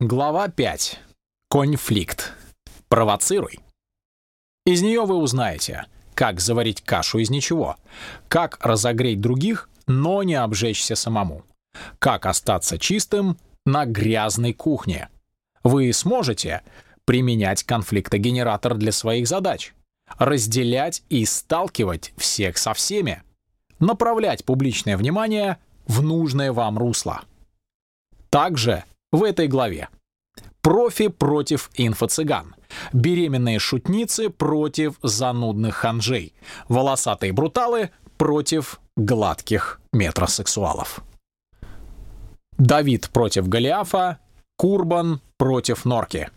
Глава 5. Конфликт. Провоцируй. Из нее вы узнаете, как заварить кашу из ничего, как разогреть других, но не обжечься самому, как остаться чистым на грязной кухне. Вы сможете применять конфликтогенератор для своих задач, разделять и сталкивать всех со всеми, направлять публичное внимание в нужное вам русло. Также в этой главе. Профи против инфо-цыган. Беременные шутницы против занудных ханжей. Волосатые бруталы против гладких метросексуалов. Давид против Голиафа. Курбан против Норки.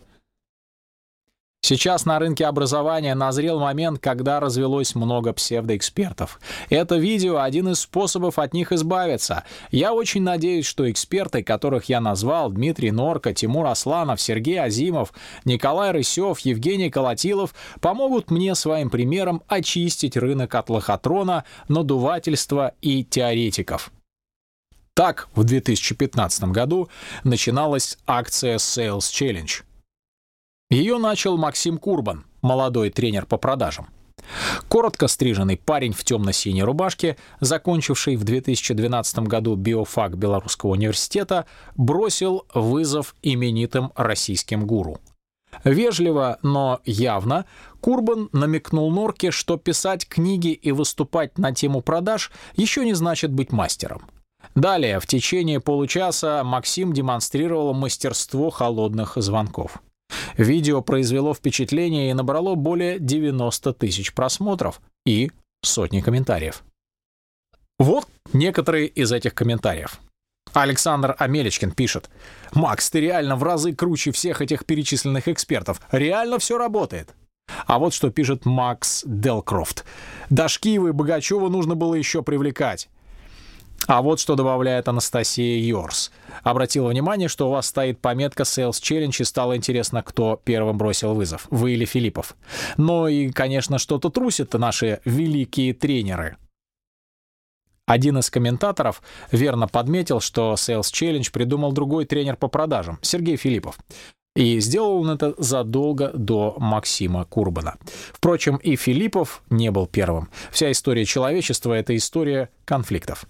Сейчас на рынке образования назрел момент, когда развелось много псевдоэкспертов. Это видео — один из способов от них избавиться. Я очень надеюсь, что эксперты, которых я назвал, Дмитрий Норка, Тимур Асланов, Сергей Азимов, Николай Рысев, Евгений Колотилов, помогут мне своим примером очистить рынок от лохотрона, надувательства и теоретиков. Так, в 2015 году начиналась акция Sales Challenge — ее начал Максим Курбан, молодой тренер по продажам. Коротко стриженный парень в темно-синей рубашке, закончивший в 2012 году биофак Белорусского университета, бросил вызов именитым российским гуру. Вежливо, но явно, Курбан намекнул Норке, что писать книги и выступать на тему продаж еще не значит быть мастером. Далее, в течение получаса, Максим демонстрировал мастерство холодных звонков. Видео произвело впечатление и набрало более 90 тысяч просмотров и сотни комментариев. Вот некоторые из этих комментариев. Александр Амелечкин пишет. «Макс, ты реально в разы круче всех этих перечисленных экспертов. Реально все работает». А вот что пишет Макс Делкрофт. «Дашкиева и Богачева нужно было еще привлекать. А вот что добавляет Анастасия Йорс. Обратила внимание, что у вас стоит пометка Sales Challenge и стало интересно, кто первым бросил вызов, вы или Филиппов. Ну и, конечно, что-то трусят наши великие тренеры. Один из комментаторов верно подметил, что Sales Challenge придумал другой тренер по продажам, Сергей Филиппов. И сделал он это задолго до Максима Курбана. Впрочем, и Филиппов не был первым. Вся история человечества — это история конфликтов.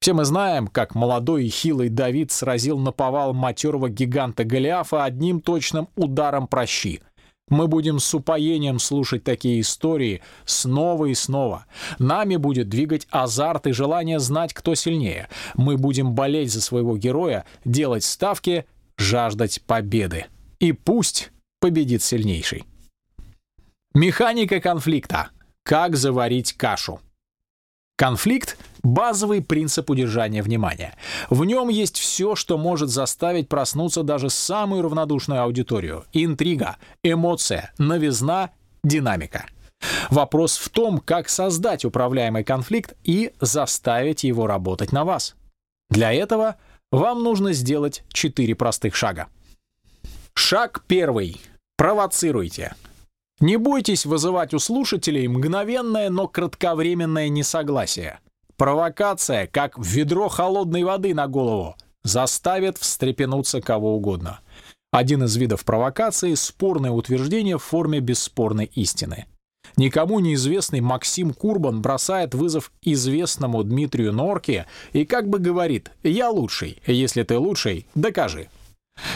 Все мы знаем, как молодой и хилый Давид сразил наповал матерого гиганта Голиафа одним точным ударом прощи. Мы будем с упоением слушать такие истории снова и снова. Нами будет двигать азарт и желание знать, кто сильнее. Мы будем болеть за своего героя, делать ставки, жаждать победы. И пусть победит сильнейший. Механика конфликта. Как заварить кашу. Конфликт — базовый принцип удержания внимания. В нем есть все, что может заставить проснуться даже самую равнодушную аудиторию. Интрига, эмоция, новизна, динамика. Вопрос в том, как создать управляемый конфликт и заставить его работать на вас. Для этого вам нужно сделать четыре простых шага. Шаг первый. Провоцируйте. Не бойтесь вызывать у слушателей мгновенное, но кратковременное несогласие. Провокация, как ведро холодной воды на голову, заставит встрепенуться кого угодно. Один из видов провокации — спорное утверждение в форме бесспорной истины. Никому неизвестный Максим Курбан бросает вызов известному Дмитрию Норке и как бы говорит «Я лучший, если ты лучший, докажи».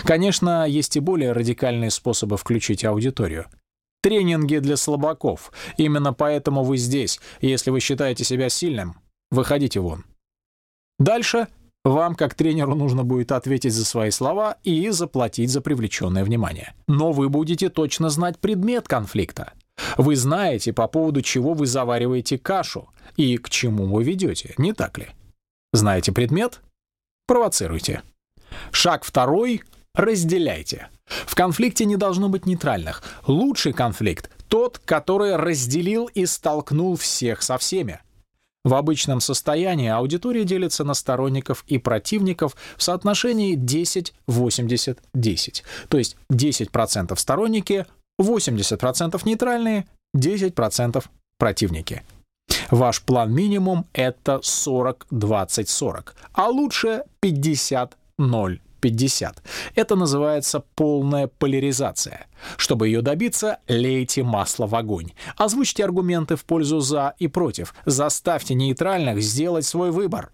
Конечно, есть и более радикальные способы включить аудиторию — Тренинги для слабаков. Именно поэтому вы здесь. Если вы считаете себя сильным, выходите вон. Дальше вам, как тренеру, нужно будет ответить за свои слова и заплатить за привлеченное внимание. Но вы будете точно знать предмет конфликта. Вы знаете, по поводу чего вы завариваете кашу и к чему вы ведете, не так ли? Знаете предмет? Провоцируйте. Шаг второй — разделяйте. В конфликте не должно быть нейтральных. Лучший конфликт — тот, который разделил и столкнул всех со всеми. В обычном состоянии аудитория делится на сторонников и противников в соотношении 10-80-10. То есть 10% сторонники, 80% нейтральные, 10% противники. Ваш план минимум — это 40-20-40, а лучше 50-0-50. 50. Это называется полная поляризация. Чтобы ее добиться, лейте масло в огонь. Озвучьте аргументы в пользу «за» и «против». Заставьте нейтральных сделать свой выбор.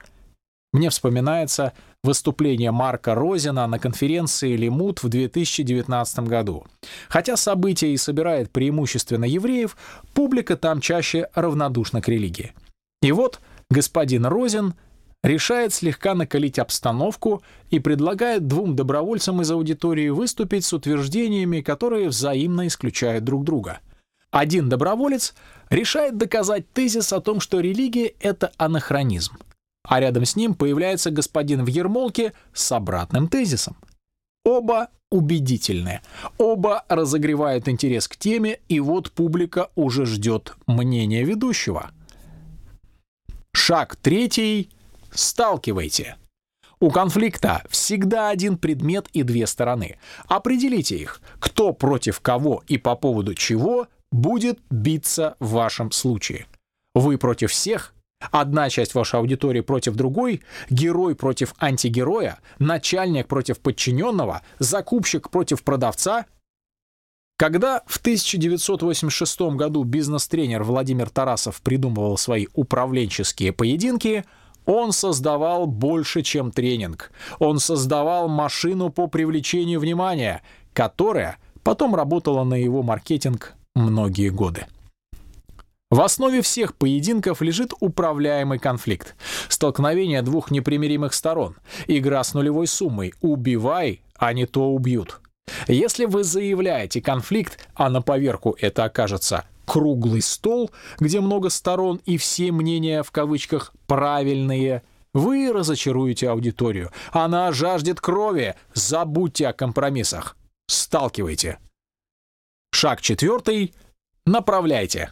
Мне вспоминается выступление Марка Розина на конференции «Лимут» в 2019 году. Хотя событие и собирает преимущественно евреев, публика там чаще равнодушна к религии. И вот господин Розин решает слегка накалить обстановку и предлагает двум добровольцам из аудитории выступить с утверждениями, которые взаимно исключают друг друга. Один доброволец решает доказать тезис о том, что религия — это анахронизм — а рядом с ним появляется господин в ермолке с обратным тезисом. Оба убедительные, оба разогревают интерес к теме, и вот публика уже ждет мнения ведущего. Шаг третий. Сталкивайте. У конфликта всегда один предмет и две стороны. Определите их, кто против кого и по поводу чего будет биться в вашем случае. Вы против всех Одна часть вашей аудитории против другой, герой против антигероя, начальник против подчиненного, закупщик против продавца. Когда в 1986 году бизнес-тренер Владимир Тарасов придумывал свои управленческие поединки, он создавал больше, чем тренинг. Он создавал машину по привлечению внимания, которая потом работала на его маркетинг многие годы. В основе всех поединков лежит управляемый конфликт. Столкновение двух непримиримых сторон. Игра с нулевой суммой. Убивай, а не то убьют. Если вы заявляете конфликт, а на поверку это окажется круглый стол, где много сторон и все мнения в кавычках правильные, вы разочаруете аудиторию. Она жаждет крови. Забудьте о компромиссах. Сталкивайте. Шаг четвертый. Направляйте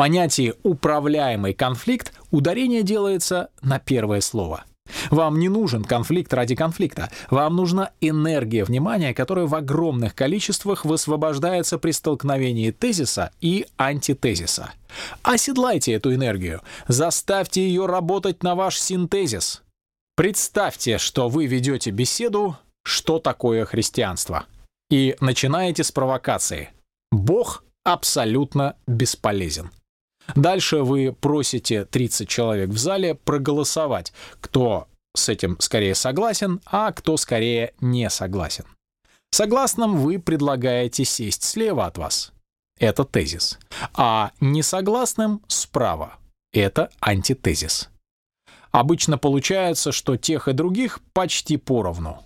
понятии «управляемый конфликт» ударение делается на первое слово. Вам не нужен конфликт ради конфликта. Вам нужна энергия внимания, которая в огромных количествах высвобождается при столкновении тезиса и антитезиса. Оседлайте эту энергию, заставьте ее работать на ваш синтезис. Представьте, что вы ведете беседу «Что такое христианство?» и начинаете с провокации. Бог абсолютно бесполезен. Дальше вы просите 30 человек в зале проголосовать, кто с этим скорее согласен, а кто скорее не согласен. Согласным вы предлагаете сесть слева от вас. Это тезис. А несогласным — справа. Это антитезис. Обычно получается, что тех и других почти поровну.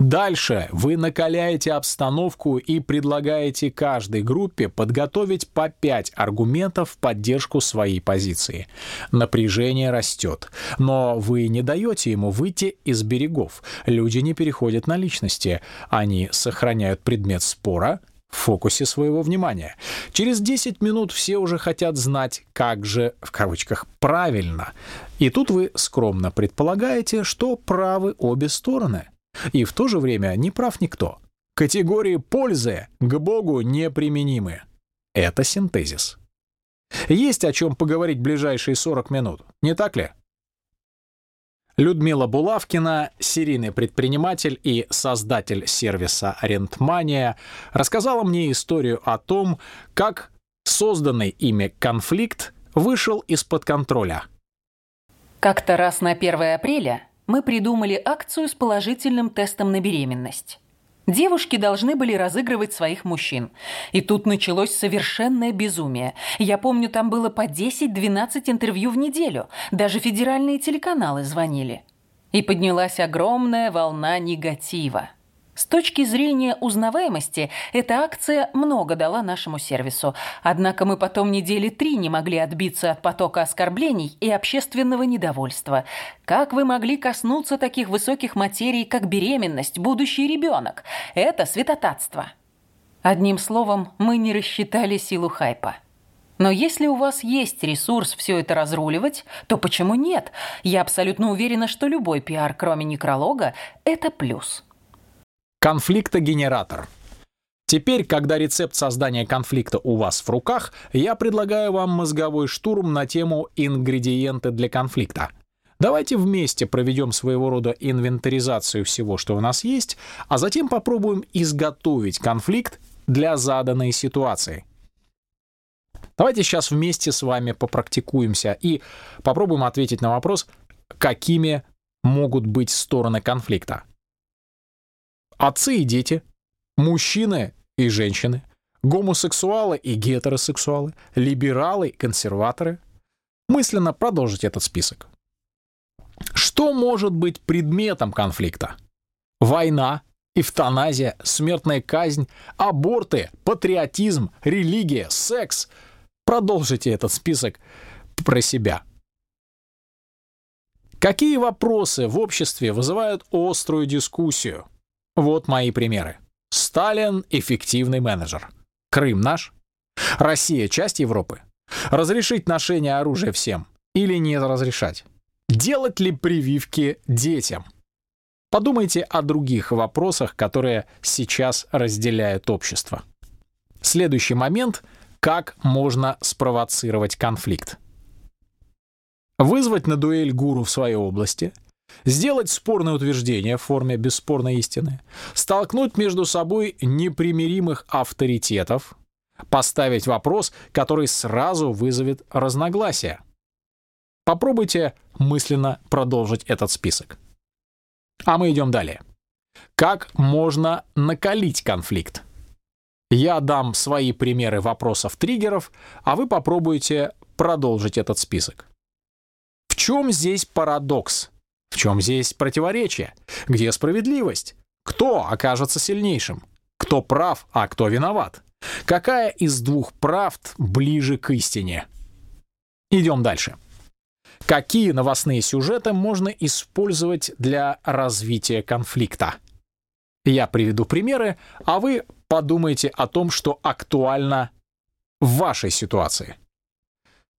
Дальше вы накаляете обстановку и предлагаете каждой группе подготовить по 5 аргументов в поддержку своей позиции. Напряжение растет, но вы не даете ему выйти из берегов. Люди не переходят на личности, они сохраняют предмет спора в фокусе своего внимания. Через 10 минут все уже хотят знать, как же, в кавычках, правильно. И тут вы скромно предполагаете, что правы обе стороны. И в то же время не прав никто. Категории пользы к Богу неприменимы. Это синтезис. Есть о чем поговорить ближайшие 40 минут, не так ли? Людмила Булавкина, серийный предприниматель и создатель сервиса «Рентмания», рассказала мне историю о том, как созданный ими конфликт вышел из-под контроля. Как-то раз на 1 апреля мы придумали акцию с положительным тестом на беременность. Девушки должны были разыгрывать своих мужчин. И тут началось совершенное безумие. Я помню, там было по 10-12 интервью в неделю. Даже федеральные телеканалы звонили. И поднялась огромная волна негатива. С точки зрения узнаваемости, эта акция много дала нашему сервису. Однако мы потом недели три не могли отбиться от потока оскорблений и общественного недовольства. Как вы могли коснуться таких высоких материй, как беременность, будущий ребенок? Это святотатство. Одним словом, мы не рассчитали силу хайпа. Но если у вас есть ресурс все это разруливать, то почему нет? Я абсолютно уверена, что любой пиар, кроме некролога, это плюс. Конфликтогенератор. Теперь, когда рецепт создания конфликта у вас в руках, я предлагаю вам мозговой штурм на тему ингредиенты для конфликта. Давайте вместе проведем своего рода инвентаризацию всего, что у нас есть, а затем попробуем изготовить конфликт для заданной ситуации. Давайте сейчас вместе с вами попрактикуемся и попробуем ответить на вопрос, какими могут быть стороны конфликта. Отцы и дети, мужчины и женщины, гомосексуалы и гетеросексуалы, либералы и консерваторы. Мысленно продолжить этот список. Что может быть предметом конфликта? Война, эвтаназия, смертная казнь, аборты, патриотизм, религия, секс. Продолжите этот список про себя. Какие вопросы в обществе вызывают острую дискуссию? Вот мои примеры. Сталин — эффективный менеджер. Крым наш? Россия — часть Европы? Разрешить ношение оружия всем или не разрешать? Делать ли прививки детям? Подумайте о других вопросах, которые сейчас разделяют общество. Следующий момент — как можно спровоцировать конфликт. Вызвать на дуэль гуру в своей области — сделать спорное утверждение в форме бесспорной истины, столкнуть между собой непримиримых авторитетов, поставить вопрос, который сразу вызовет разногласия. Попробуйте мысленно продолжить этот список. А мы идем далее. Как можно накалить конфликт? Я дам свои примеры вопросов-триггеров, а вы попробуйте продолжить этот список. В чем здесь парадокс? В чем здесь противоречие? Где справедливость? Кто окажется сильнейшим? Кто прав, а кто виноват? Какая из двух правд ближе к истине? Идем дальше. Какие новостные сюжеты можно использовать для развития конфликта? Я приведу примеры, а вы подумайте о том, что актуально в вашей ситуации.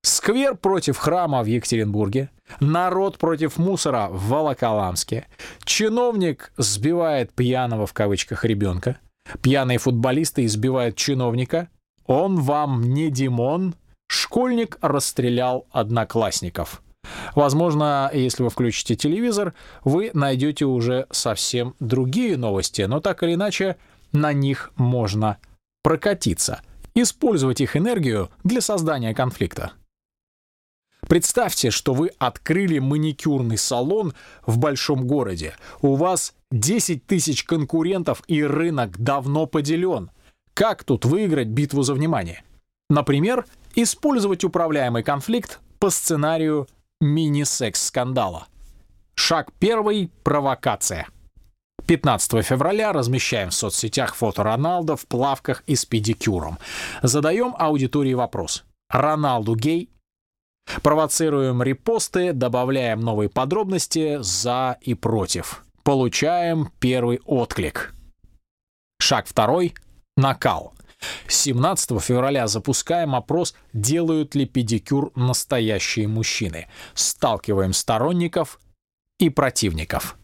Сквер против храма в Екатеринбурге, народ против мусора в Волоколамске, чиновник сбивает пьяного в кавычках ребенка, пьяные футболисты избивают чиновника, он вам не Димон, школьник расстрелял одноклассников. Возможно, если вы включите телевизор, вы найдете уже совсем другие новости, но так или иначе на них можно прокатиться, использовать их энергию для создания конфликта. Представьте, что вы открыли маникюрный салон в большом городе. У вас 10 тысяч конкурентов и рынок давно поделен. Как тут выиграть битву за внимание? Например, использовать управляемый конфликт по сценарию мини-секс-скандала. Шаг первый — провокация. 15 февраля размещаем в соцсетях фото Роналда в плавках и с педикюром. Задаем аудитории вопрос. Роналду гей Провоцируем репосты, добавляем новые подробности за и против. Получаем первый отклик. Шаг второй — накал. 17 февраля запускаем опрос «Делают ли педикюр настоящие мужчины?». Сталкиваем сторонников и противников.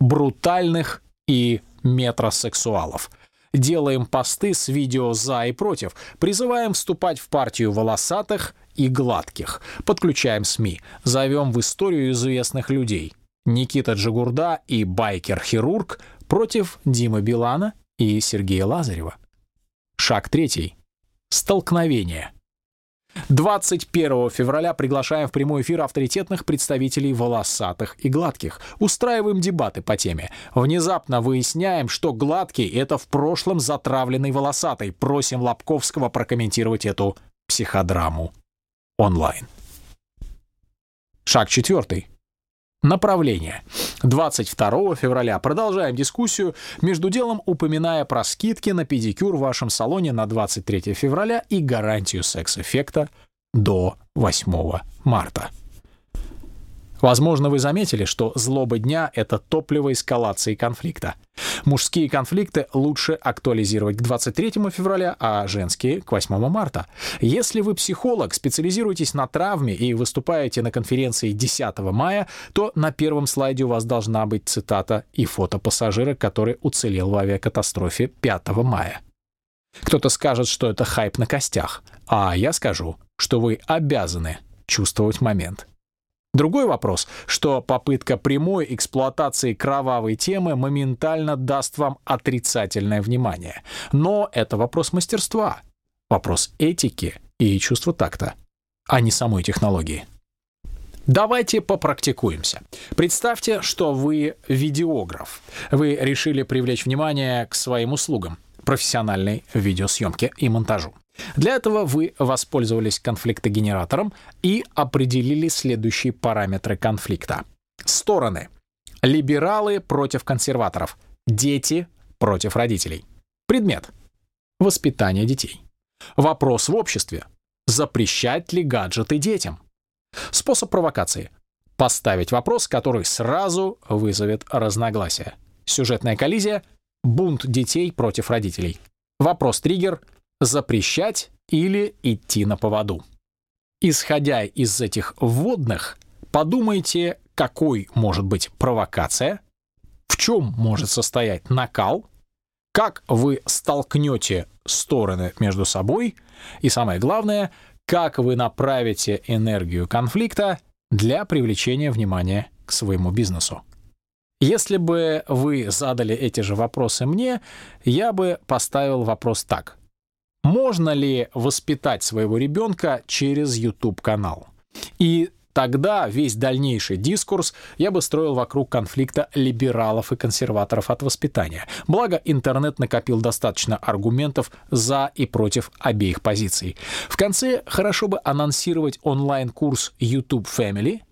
Брутальных и метросексуалов. Делаем посты с видео «за» и «против». Призываем вступать в партию волосатых и гладких. Подключаем СМИ. Зовем в историю известных людей. Никита Джигурда и байкер-хирург против Димы Билана и Сергея Лазарева. Шаг третий. Столкновение. 21 февраля приглашаем в прямой эфир авторитетных представителей волосатых и гладких. Устраиваем дебаты по теме. Внезапно выясняем, что гладкий — это в прошлом затравленный волосатый. Просим Лобковского прокомментировать эту психодраму онлайн. Шаг четвертый. Направление. 22 февраля продолжаем дискуссию, между делом упоминая про скидки на педикюр в вашем салоне на 23 февраля и гарантию секс-эффекта до 8 марта. Возможно, вы заметили, что злоба дня — это топливо эскалации конфликта. Мужские конфликты лучше актуализировать к 23 февраля, а женские — к 8 марта. Если вы психолог, специализируетесь на травме и выступаете на конференции 10 мая, то на первом слайде у вас должна быть цитата и фото пассажира, который уцелел в авиакатастрофе 5 мая. Кто-то скажет, что это хайп на костях, а я скажу, что вы обязаны чувствовать момент. Другой вопрос, что попытка прямой эксплуатации кровавой темы моментально даст вам отрицательное внимание. Но это вопрос мастерства, вопрос этики и чувства такта, а не самой технологии. Давайте попрактикуемся. Представьте, что вы видеограф. Вы решили привлечь внимание к своим услугам профессиональной видеосъемке и монтажу. Для этого вы воспользовались конфликтогенератором и определили следующие параметры конфликта. Стороны. Либералы против консерваторов. Дети против родителей. Предмет. Воспитание детей. Вопрос в обществе. Запрещать ли гаджеты детям? Способ провокации. Поставить вопрос, который сразу вызовет разногласия. Сюжетная коллизия. Бунт детей против родителей. Вопрос-триггер запрещать или идти на поводу. Исходя из этих вводных, подумайте, какой может быть провокация, в чем может состоять накал, как вы столкнете стороны между собой и, самое главное, как вы направите энергию конфликта для привлечения внимания к своему бизнесу. Если бы вы задали эти же вопросы мне, я бы поставил вопрос так. Можно ли воспитать своего ребенка через YouTube-канал? И тогда весь дальнейший дискурс я бы строил вокруг конфликта либералов и консерваторов от воспитания. Благо, интернет накопил достаточно аргументов за и против обеих позиций. В конце хорошо бы анонсировать онлайн-курс YouTube Family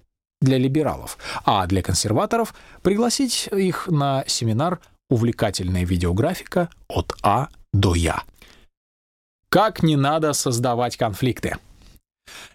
для либералов, а для консерваторов пригласить их на семинар «Увлекательная видеографика от А до Я». Как не надо создавать конфликты?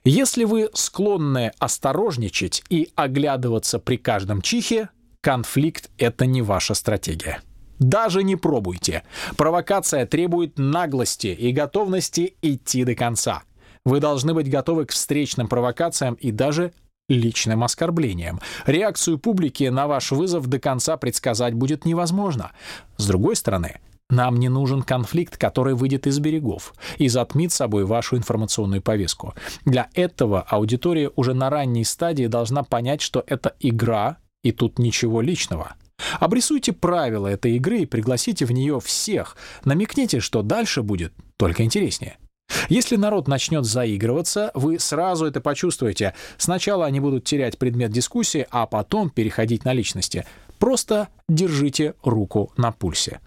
Если вы склонны осторожничать и оглядываться при каждом чихе, конфликт — это не ваша стратегия. Даже не пробуйте. Провокация требует наглости и готовности идти до конца. Вы должны быть готовы к встречным провокациям и даже личным оскорблениям. Реакцию публики на ваш вызов до конца предсказать будет невозможно. С другой стороны, нам не нужен конфликт, который выйдет из берегов и затмит собой вашу информационную повестку. Для этого аудитория уже на ранней стадии должна понять, что это игра, и тут ничего личного. Обрисуйте правила этой игры и пригласите в нее всех. Намекните, что дальше будет только интереснее. Если народ начнет заигрываться, вы сразу это почувствуете. Сначала они будут терять предмет дискуссии, а потом переходить на личности. Просто держите руку на пульсе.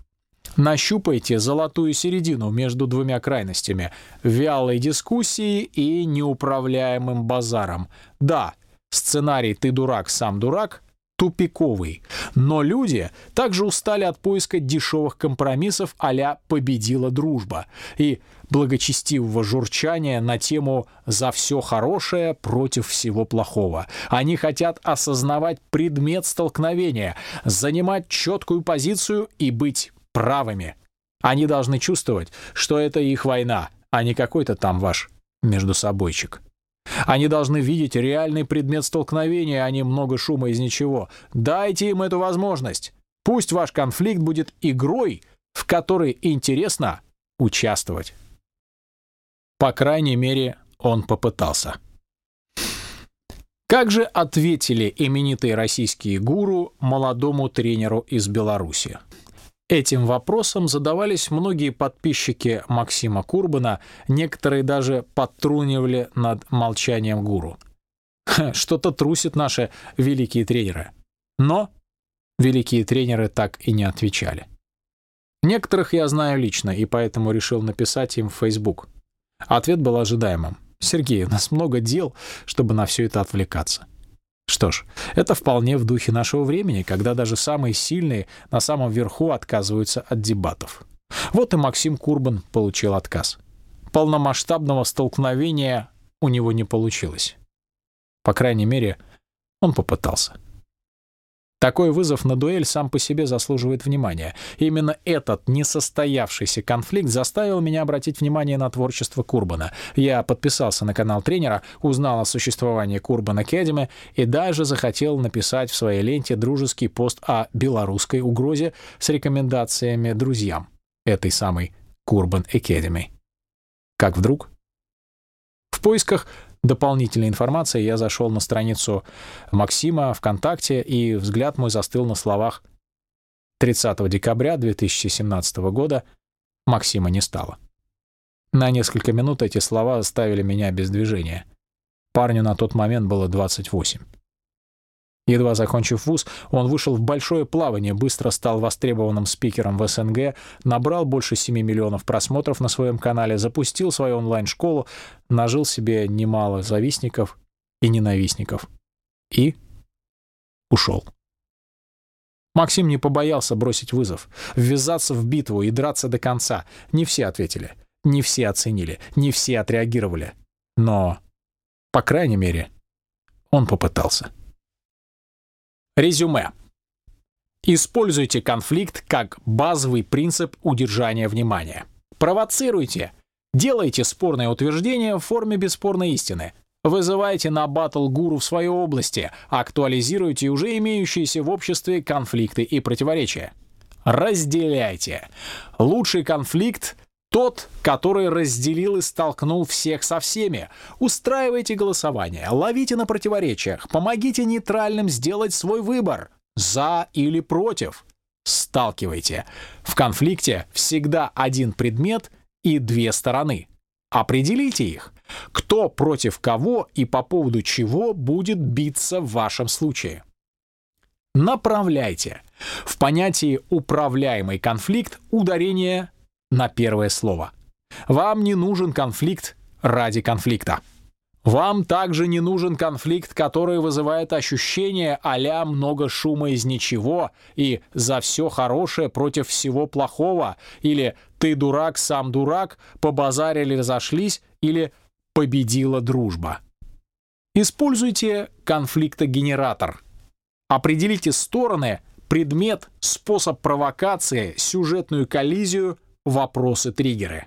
Нащупайте золотую середину между двумя крайностями — вялой дискуссией и неуправляемым базаром. Да, сценарий «ты дурак, сам дурак» тупиковый. Но люди также устали от поиска дешевых компромиссов а «победила дружба» и благочестивого журчания на тему «за все хорошее против всего плохого». Они хотят осознавать предмет столкновения, занимать четкую позицию и быть правыми. Они должны чувствовать, что это их война, а не какой-то там ваш междусобойчик. Они должны видеть реальный предмет столкновения, а не много шума из ничего. Дайте им эту возможность. Пусть ваш конфликт будет игрой, в которой интересно участвовать. По крайней мере, он попытался. Как же ответили именитые российские гуру молодому тренеру из Беларуси? Этим вопросом задавались многие подписчики Максима Курбана, некоторые даже подтрунивали над молчанием гуру. Что-то трусят наши великие тренеры. Но великие тренеры так и не отвечали. Некоторых я знаю лично, и поэтому решил написать им в Facebook. Ответ был ожидаемым. «Сергей, у нас много дел, чтобы на все это отвлекаться». Что ж, это вполне в духе нашего времени, когда даже самые сильные на самом верху отказываются от дебатов. Вот и Максим Курбан получил отказ. Полномасштабного столкновения у него не получилось. По крайней мере, он попытался. Такой вызов на дуэль сам по себе заслуживает внимания. именно этот несостоявшийся конфликт заставил меня обратить внимание на творчество Курбана. Я подписался на канал тренера, узнал о существовании Курбан Academy и даже захотел написать в своей ленте дружеский пост о белорусской угрозе с рекомендациями друзьям этой самой Курбан Academy. Как вдруг в поисках дополнительной информации я зашел на страницу Максима ВКонтакте, и взгляд мой застыл на словах 30 декабря 2017 года Максима не стало. На несколько минут эти слова оставили меня без движения. Парню на тот момент было 28. Едва закончив вуз, он вышел в большое плавание, быстро стал востребованным спикером в СНГ, набрал больше 7 миллионов просмотров на своем канале, запустил свою онлайн-школу, нажил себе немало завистников и ненавистников. И ушел. Максим не побоялся бросить вызов, ввязаться в битву и драться до конца. Не все ответили, не все оценили, не все отреагировали. Но, по крайней мере, он попытался. Резюме. Используйте конфликт как базовый принцип удержания внимания. Провоцируйте. Делайте спорное утверждение в форме бесспорной истины. Вызывайте на батл гуру в своей области, актуализируйте уже имеющиеся в обществе конфликты и противоречия. Разделяйте. Лучший конфликт тот, который разделил и столкнул всех со всеми. Устраивайте голосование, ловите на противоречиях, помогите нейтральным сделать свой выбор. За или против. Сталкивайте. В конфликте всегда один предмет и две стороны. Определите их. Кто против кого и по поводу чего будет биться в вашем случае. Направляйте. В понятии «управляемый конфликт» ударение на первое слово. Вам не нужен конфликт ради конфликта. Вам также не нужен конфликт, который вызывает ощущение а много шума из ничего и за все хорошее против всего плохого, или ты дурак, сам дурак, побазарили, разошлись, или победила дружба. Используйте конфликтогенератор. Определите стороны, предмет, способ провокации, сюжетную коллизию – вопросы-триггеры.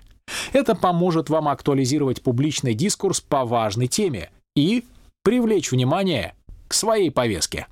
Это поможет вам актуализировать публичный дискурс по важной теме и привлечь внимание к своей повестке.